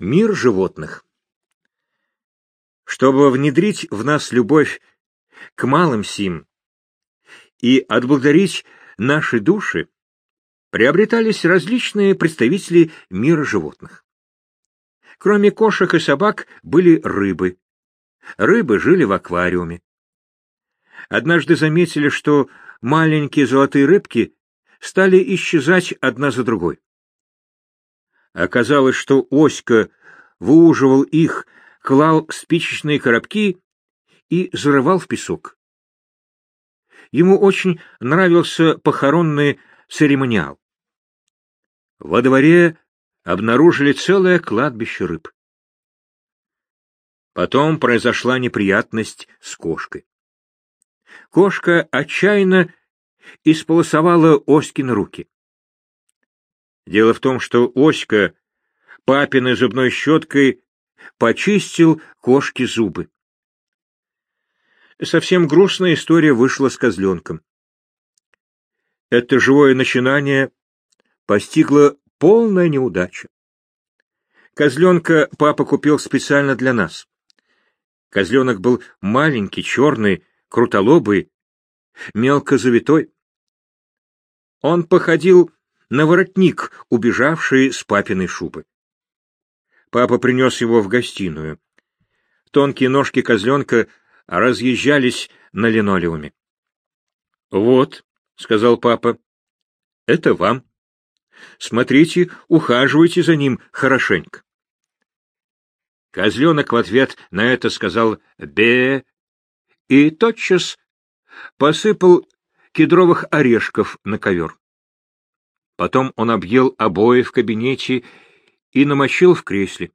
Мир животных. Чтобы внедрить в нас любовь к малым сим и отблагодарить наши души, приобретались различные представители мира животных. Кроме кошек и собак были рыбы. Рыбы жили в аквариуме. Однажды заметили, что маленькие золотые рыбки стали исчезать одна за другой. Оказалось, что Оська выуживал их, клал спичечные коробки и зарывал в песок. Ему очень нравился похоронный церемониал. Во дворе обнаружили целое кладбище рыб. Потом произошла неприятность с кошкой. Кошка отчаянно исполосовала Оськины руки. Дело в том, что Оська папиной зубной щеткой почистил кошке зубы. Совсем грустная история вышла с козленком. Это живое начинание постигла полная неудача. Козленка папа купил специально для нас. Козленок был маленький, черный, крутолобый, мелко завитой. Он походил на воротник, убежавший с папиной шубы. Папа принес его в гостиную. Тонкие ножки козленка разъезжались на линолеуме. — Вот, — сказал папа, — это вам. Смотрите, ухаживайте за ним хорошенько. Козленок в ответ на это сказал «бе» и тотчас посыпал кедровых орешков на ковер. Потом он объел обои в кабинете и намочил в кресле.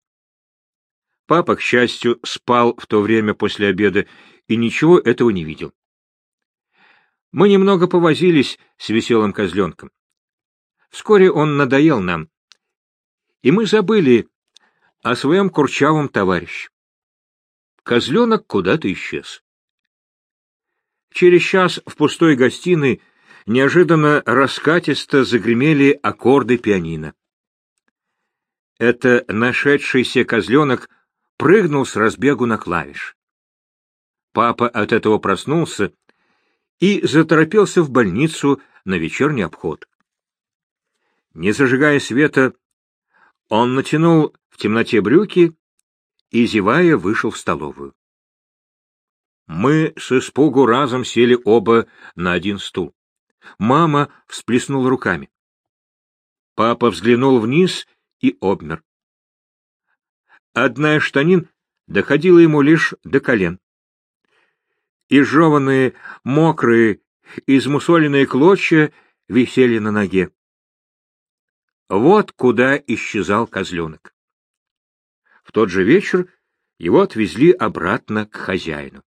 Папа, к счастью, спал в то время после обеда и ничего этого не видел. Мы немного повозились с веселым козленком. Вскоре он надоел нам, и мы забыли о своем курчавом товарище. Козленок куда-то исчез. Через час в пустой гостиной неожиданно раскатисто загремели аккорды пианино. Это нашедшийся козленок прыгнул с разбегу на клавиш. Папа от этого проснулся и заторопился в больницу на вечерний обход. Не зажигая света, он натянул в темноте брюки и, зевая, вышел в столовую. Мы с испугу разом сели оба на один стул. Мама всплеснула руками. Папа взглянул вниз и обмер. Одна из штанин доходила ему лишь до колен. Изжеванные, мокрые, измусоленные клочья висели на ноге. Вот куда исчезал козленок. В тот же вечер его отвезли обратно к хозяину.